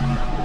Yeah.